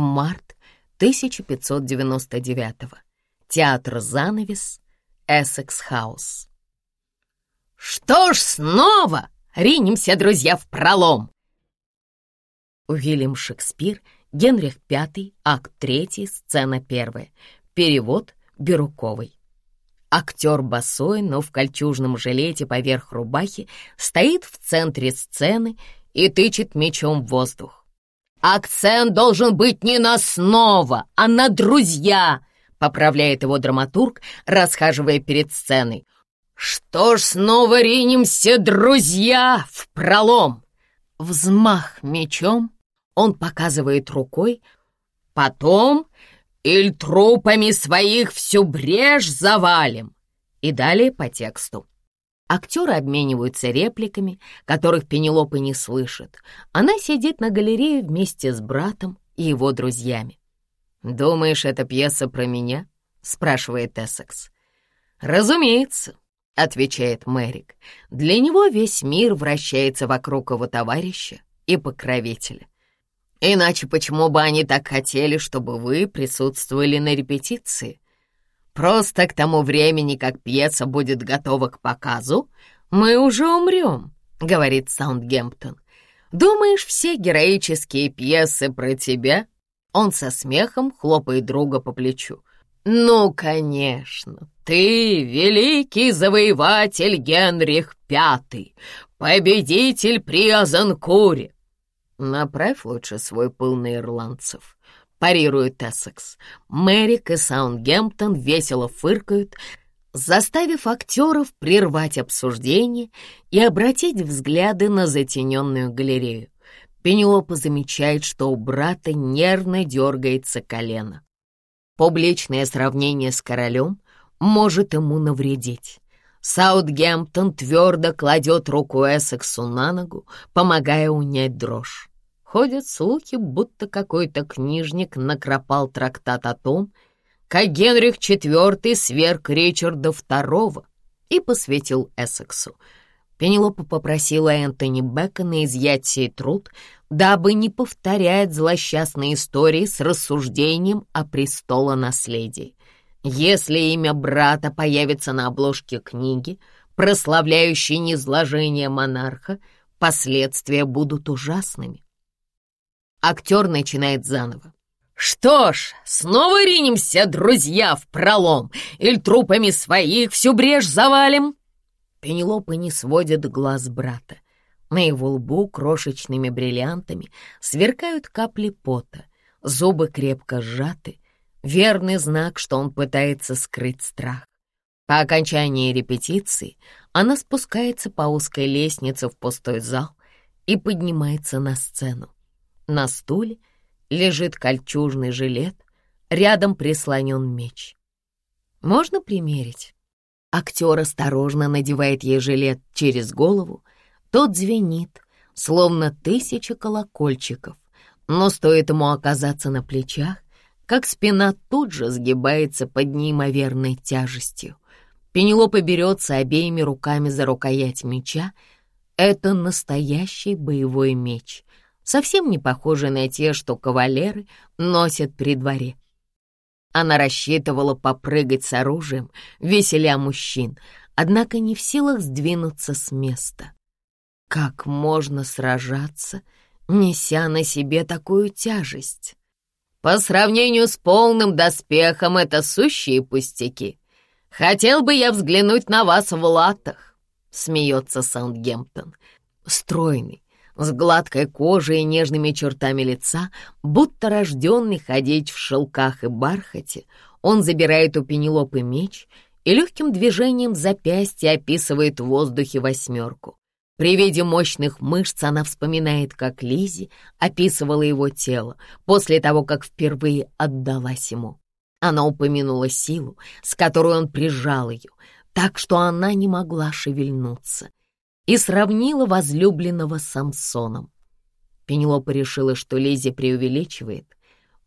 Март 1599 Театр «Занавес», Эссекс-хаус. «Что ж, снова ринемся, друзья, в пролом!» Уильям Шекспир, Генрих V, акт 3, сцена 1. Перевод Бирюковой. Актер босой, но в кольчужном жилете поверх рубахи, стоит в центре сцены и тычет мечом в воздух. «Акцент должен быть не на снова, а на друзья!» поправляет его драматург, расхаживая перед сценой. «Что ж, снова ринемся, друзья, в пролом!» Взмах мечом, он показывает рукой, потом «Иль трупами своих всю брешь завалим!» И далее по тексту. Актеры обмениваются репликами, которых Пенелопа не слышит. Она сидит на галерее вместе с братом и его друзьями. «Думаешь, эта пьеса про меня?» — спрашивает Эссекс. «Разумеется», — отвечает Мэрик. «Для него весь мир вращается вокруг его товарища и покровителя. Иначе почему бы они так хотели, чтобы вы присутствовали на репетиции? Просто к тому времени, как пьеса будет готова к показу, мы уже умрем», — говорит Саундгемптон. «Думаешь, все героические пьесы про тебя?» Он со смехом хлопает друга по плечу. «Ну, конечно, ты великий завоеватель Генрих Пятый, победитель при Азанкуре!» «Направь лучше свой пыл на ирландцев», — парирует Эссекс. Мэрик и Саундгемптон весело фыркают, заставив актеров прервать обсуждение и обратить взгляды на затененную галерею. Пенелопа замечает, что у брата нервно дергается колено. Публичное сравнение с королем может ему навредить. Саутгемптон твердо кладет руку Эссексу на ногу, помогая унять дрожь. Ходят слухи, будто какой-то книжник накропал трактат о том, как Генрих IV сверг Ричарда II и посвятил Эссексу — Пенелопа попросила Энтони Бекона изъять сей труд, дабы не повторять злосчастные истории с рассуждением о престолонаследии. Если имя брата появится на обложке книги, прославляющей низложение монарха, последствия будут ужасными. Актер начинает заново. «Что ж, снова ринемся, друзья, в пролом, или трупами своих всю брешь завалим?» Пенелопа не сводит глаз брата. На его лбу крошечными бриллиантами сверкают капли пота, зубы крепко сжаты, верный знак, что он пытается скрыть страх. По окончании репетиции она спускается по узкой лестнице в пустой зал и поднимается на сцену. На стуле лежит кольчужный жилет, рядом прислонен меч. Можно примерить? Актер осторожно надевает ей жилет через голову. Тот звенит, словно тысяча колокольчиков. Но стоит ему оказаться на плечах, как спина тут же сгибается под неимоверной тяжестью. Пенелопа берется обеими руками за рукоять меча. Это настоящий боевой меч, совсем не похожий на те, что кавалеры носят при дворе. Она рассчитывала попрыгать с оружием, веселя мужчин, однако не в силах сдвинуться с места. Как можно сражаться, неся на себе такую тяжесть? По сравнению с полным доспехом это сущие пустяки. Хотел бы я взглянуть на вас в латах, смеется Саундгемптон. Стройный, с гладкой кожей и нежными чертами лица, будто рожденный ходить в шелках и бархате, он забирает у Пенелопы меч и легким движением запястья описывает в воздухе восьмерку. При виде мощных мышц она вспоминает, как Лизи описывала его тело после того, как впервые отдалась ему. Она упомянула силу, с которой он прижал ее, так что она не могла шевельнуться и сравнила возлюбленного с Самсоном. Пенелопа решила, что Лизи преувеличивает,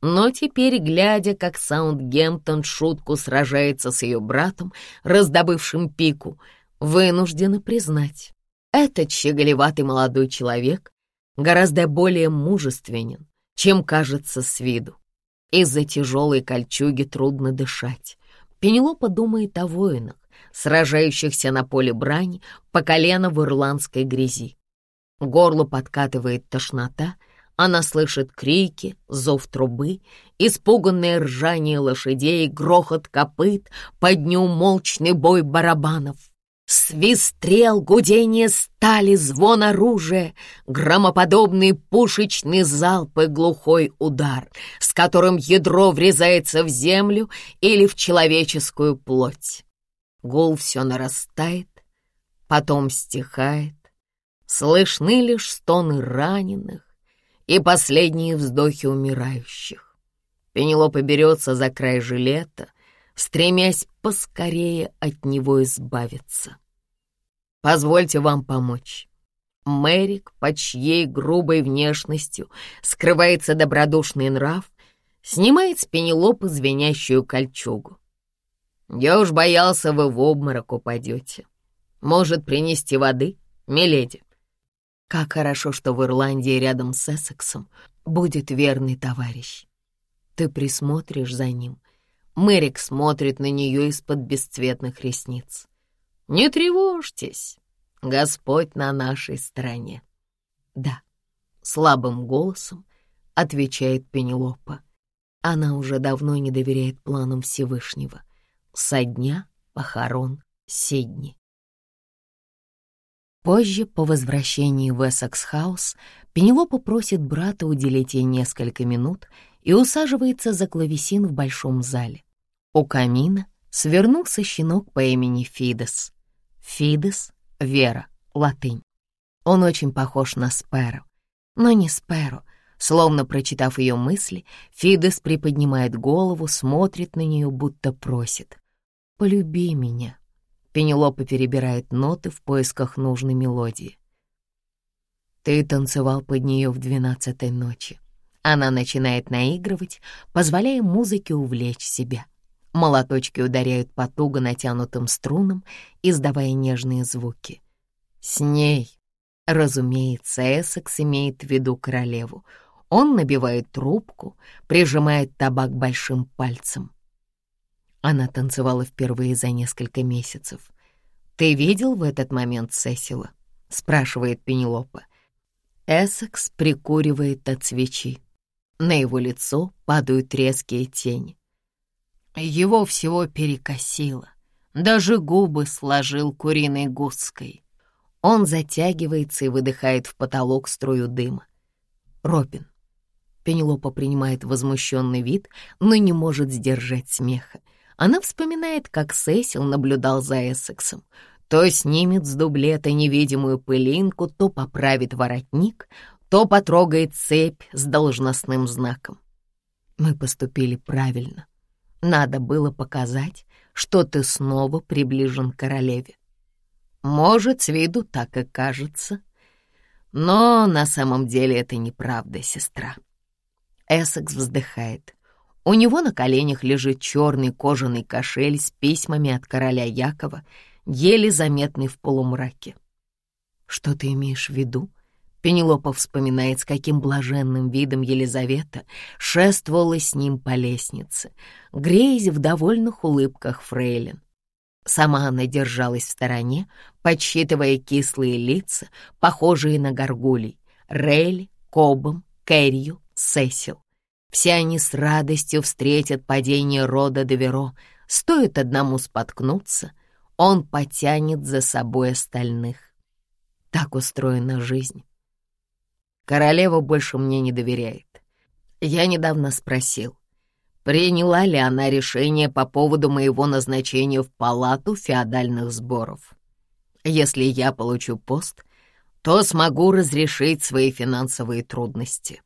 но теперь, глядя, как Саундгемптон шутку сражается с ее братом, раздобывшим пику, вынуждена признать, Этот щеголеватый молодой человек гораздо более мужественен, чем кажется с виду. Из-за тяжелой кольчуги трудно дышать. Пенелопа думает о воинах, сражающихся на поле брани по колено в ирландской грязи. Горло подкатывает тошнота, она слышит крики, зов трубы, испуганное ржание лошадей, грохот копыт, под неумолчный бой барабанов. Свист стрел, гудение стали, звон оружия, громоподобный пушечный залп и глухой удар, с которым ядро врезается в землю или в человеческую плоть. Гул все нарастает, потом стихает, слышны лишь стоны раненых и последние вздохи умирающих. Пенелопа берется за край жилета, стремясь поскорее от него избавиться. Позвольте вам помочь. Мэрик, под чьей грубой внешностью скрывается добродушный нрав, снимает с Пенелопы звенящую кольчугу. Я уж боялся, вы в обморок упадете. Может, принести воды, миледи? Как хорошо, что в Ирландии рядом с Эссексом будет верный товарищ. Ты присмотришь за ним. Мэрик смотрит на нее из-под бесцветных ресниц. Не тревожьтесь, Господь на нашей стороне. Да, слабым голосом отвечает Пенелопа. Она уже давно не доверяет планам Всевышнего. Со дня похорон Сидни. Позже, по возвращении в Эссекс-хаус, Пенелопа просит брата уделить ей несколько минут и усаживается за клавесин в большом зале. У камина свернулся щенок по имени Фидес. Фидес — Вера, латынь. Он очень похож на Сперо, но не Сперо. Словно прочитав ее мысли, Фидес приподнимает голову, смотрит на нее, будто просит. «Полюби меня». Пенелопа перебирает ноты в поисках нужной мелодии. Ты танцевал под нее в двенадцатой ночи. Она начинает наигрывать, позволяя музыке увлечь себя. Молоточки ударяют по туго натянутым струнам, издавая нежные звуки. С ней, разумеется, Эссекс имеет в виду королеву. Он набивает трубку, прижимает табак большим пальцем. Она танцевала впервые за несколько месяцев. «Ты видел в этот момент Сесила?» — спрашивает Пенелопа. Эссекс прикуривает от свечи. На его лицо падают резкие тени. Его всего перекосило. Даже губы сложил куриной гуской. Он затягивается и выдыхает в потолок струю дыма. Робин. Пенелопа принимает возмущенный вид, но не может сдержать смеха. Она вспоминает, как Сесил наблюдал за Эссексом. То снимет с дублета невидимую пылинку, то поправит воротник, то потрогает цепь с должностным знаком. Мы поступили правильно. Надо было показать, что ты снова приближен к королеве. Может, с виду так и кажется, но на самом деле это неправда, сестра. Эссекс вздыхает. У него на коленях лежит черный кожаный кошель с письмами от короля Якова, еле заметный в полумраке. Что ты имеешь в виду? Пенелопа вспоминает, с каким блаженным видом Елизавета шествовала с ним по лестнице, греясь в довольных улыбках фрейлин. Сама она держалась в стороне, подсчитывая кислые лица, похожие на горгулей — Рейли, Кобом, Кэррию, Сесил. Все они с радостью встретят падение рода Деверо. Стоит одному споткнуться, он потянет за собой остальных. Так устроена жизнь. Королева больше мне не доверяет. Я недавно спросил, приняла ли она решение по поводу моего назначения в палату феодальных сборов. Если я получу пост, то смогу разрешить свои финансовые трудности.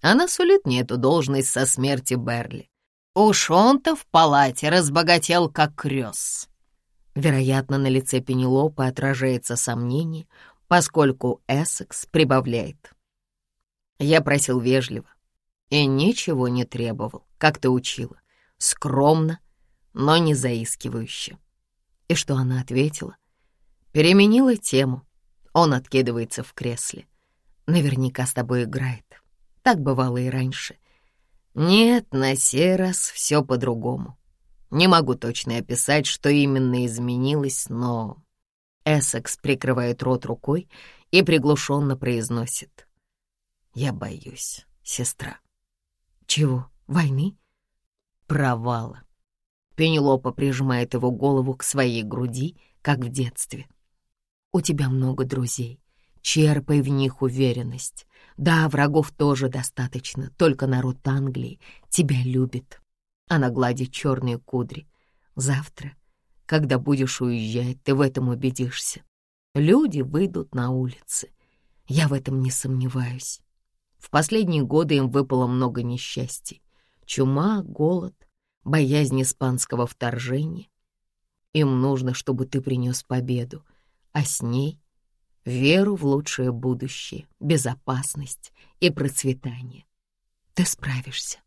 Она сулит мне эту должность со смерти Берли. Уж он-то в палате разбогател как крёс. Вероятно, на лице Пенелопы отражается сомнение, поскольку Эссекс прибавляет. Я просил вежливо и ничего не требовал, как ты учила. Скромно, но не заискивающе. И что она ответила? Переменила тему. Он откидывается в кресле. Наверняка с тобой играет. Так бывало и раньше. Нет, на сей раз все по-другому. Не могу точно описать, что именно изменилось, но... Эссекс прикрывает рот рукой и приглушенно произносит. «Я боюсь, сестра». «Чего? Войны?» «Провала». Пенелопа прижимает его голову к своей груди, как в детстве. «У тебя много друзей. Черпай в них уверенность. Да, врагов тоже достаточно, только народ Англии тебя любит». Она гладит черные кудри. «Завтра, когда будешь уезжать, ты в этом убедишься. Люди выйдут на улицы. Я в этом не сомневаюсь. В последние годы им выпало много несчастий. Чума, голод, боязнь испанского вторжения. Им нужно, чтобы ты принес победу, а с ней — веру в лучшее будущее, безопасность и процветание. Ты справишься.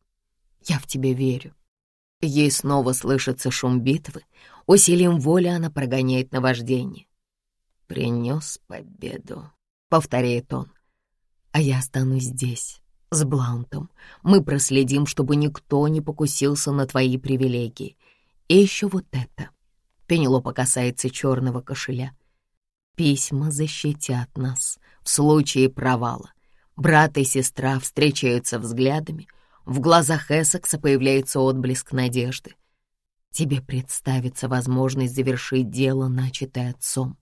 Я в тебя верю. Ей снова слышится шум битвы. Усилием воли она прогоняет наваждение. «Принес победу», — повторяет он. «А я останусь здесь, с Блаунтом. Мы проследим, чтобы никто не покусился на твои привилегии. И еще вот это». Пенелопа касается черного кошеля. «Письма защитят нас в случае провала. Брат и сестра встречаются взглядами. В глазах Эссекса появляется отблеск надежды. Тебе представится возможность завершить дело, начатое отцом.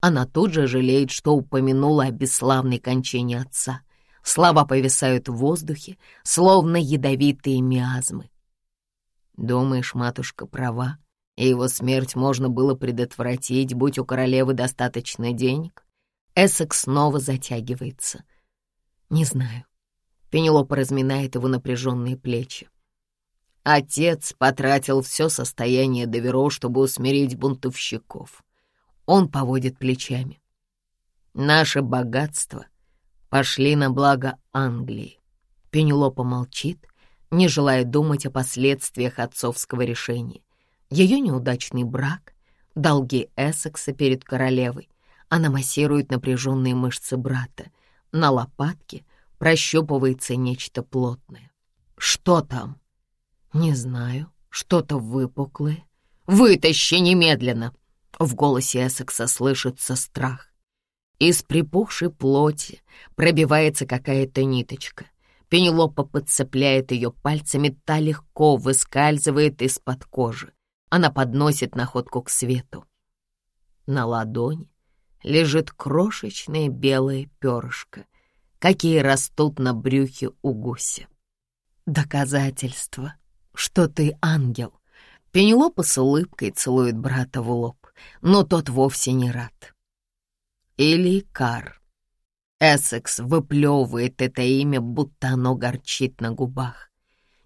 Она тут же жалеет, что упомянула о бесславной кончине отца. Слова повисают в воздухе, словно ядовитые миазмы. Думаешь, матушка права, и его смерть можно было предотвратить, будь у королевы достаточно денег? Эссекс снова затягивается. Не знаю. Пенелопа разминает его напряженные плечи. Отец потратил все состояние Доверо, чтобы усмирить бунтовщиков. Он поводит плечами. Наше богатство пошли на благо Англии. Пенелопа молчит, не желая думать о последствиях отцовского решения. Ее неудачный брак, долги Эссекса перед королевой. Она массирует напряженные мышцы брата. На лопатке прощупывается нечто плотное. Что там? Не знаю. Что-то выпуклое. Вытащи немедленно! В голосе Эссекса слышится страх. Из припухшей плоти пробивается какая-то ниточка. Пенелопа подцепляет ее пальцами, та легко выскальзывает из-под кожи. Она подносит находку к свету. На ладони лежит крошечное белое перышко, какие растут на брюхе у гуся. Доказательство, что ты ангел. Пенелопа с улыбкой целует брата в лоб но тот вовсе не рад. Или Кар. Эссекс выплевывает это имя, будто оно горчит на губах.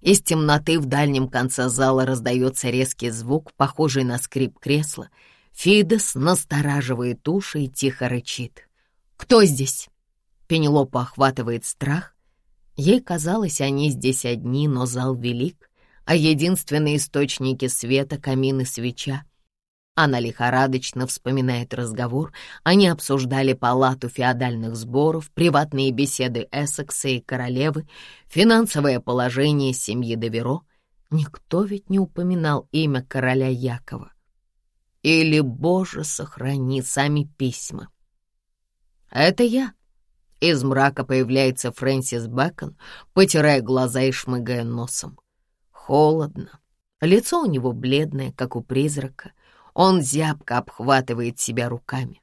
Из темноты в дальнем конце зала раздается резкий звук, похожий на скрип кресла. Фидес настораживает уши и тихо рычит. «Кто здесь?» Пенелопа охватывает страх. Ей казалось, они здесь одни, но зал велик, а единственные источники света — камин и свеча. Она лихорадочно вспоминает разговор. Они обсуждали палату феодальных сборов, приватные беседы Эссекса и королевы, финансовое положение семьи Деверо. Никто ведь не упоминал имя короля Якова. Или, Боже, сохрани сами письма. «Это я». Из мрака появляется Фрэнсис Бэкон, потирая глаза и шмыгая носом. Холодно. Лицо у него бледное, как у призрака — он зябко обхватывает себя руками.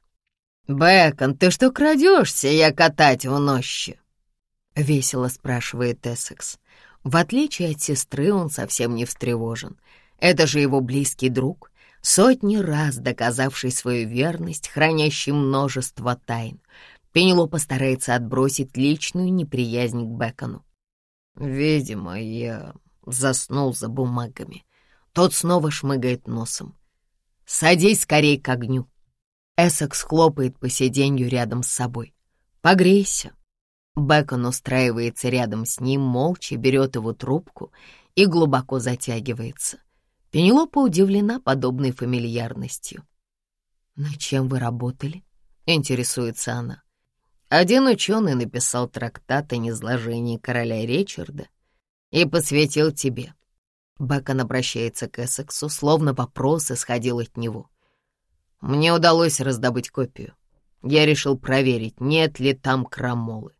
«Бэкон, ты что крадешься, я катать в нощи?» — весело спрашивает Эссекс. В отличие от сестры, он совсем не встревожен. Это же его близкий друг, сотни раз доказавший свою верность, хранящий множество тайн. Пенелопа старается отбросить личную неприязнь к Бекону. «Видимо, я заснул за бумагами». Тот снова шмыгает носом. «Садись скорей к огню». Эссекс хлопает по сиденью рядом с собой. «Погрейся». Бекон устраивается рядом с ним, молча берет его трубку и глубоко затягивается. Пенелопа удивлена подобной фамильярностью. «Над чем вы работали?» — интересуется она. Один ученый написал трактат о низложении короля Ричарда и посвятил тебе. Бэкон обращается к Эссексу, словно вопрос исходил от него. Мне удалось раздобыть копию. Я решил проверить, нет ли там крамолы.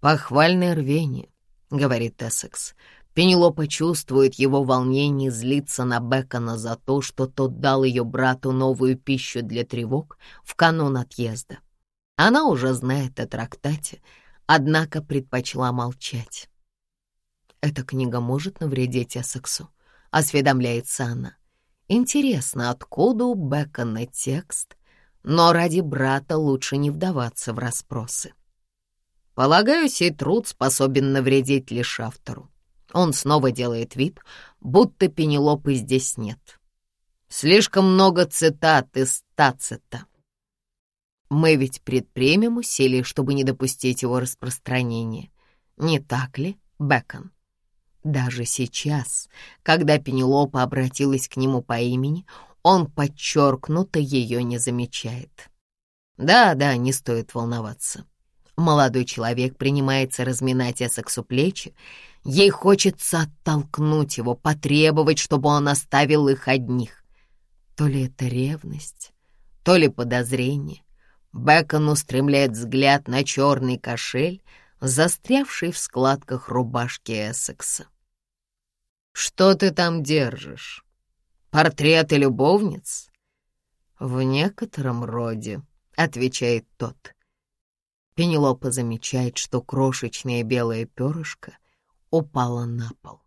«Похвальное рвение», — говорит Эссекс. Пенелопа чувствует его волнение и злится на Бекона за то, что тот дал ее брату новую пищу для тревог в канун отъезда. Она уже знает о трактате, однако предпочла молчать. «Эта книга может навредить Эссексу?» — осведомляется она. Интересно, откуда у Бекона текст, но ради брата лучше не вдаваться в расспросы. Полагаю, сей труд способен навредить лишь автору. Он снова делает вид, будто Пенелопы здесь нет. Слишком много цитат из Тацита. Мы ведь предпримем усилия, чтобы не допустить его распространения. Не так ли, Бекон? Даже сейчас, когда Пенелопа обратилась к нему по имени, он подчеркнуто ее не замечает. Да-да, не стоит волноваться. Молодой человек принимается разминать Эссексу плечи. Ей хочется оттолкнуть его, потребовать, чтобы он оставил их одних. То ли это ревность, то ли подозрение. Бекон устремляет взгляд на черный кошель, застрявший в складках рубашки Эссекса. «Что ты там держишь? Портреты любовниц?» «В некотором роде», — отвечает тот. Пенелопа замечает, что крошечное белое перышко упало на пол.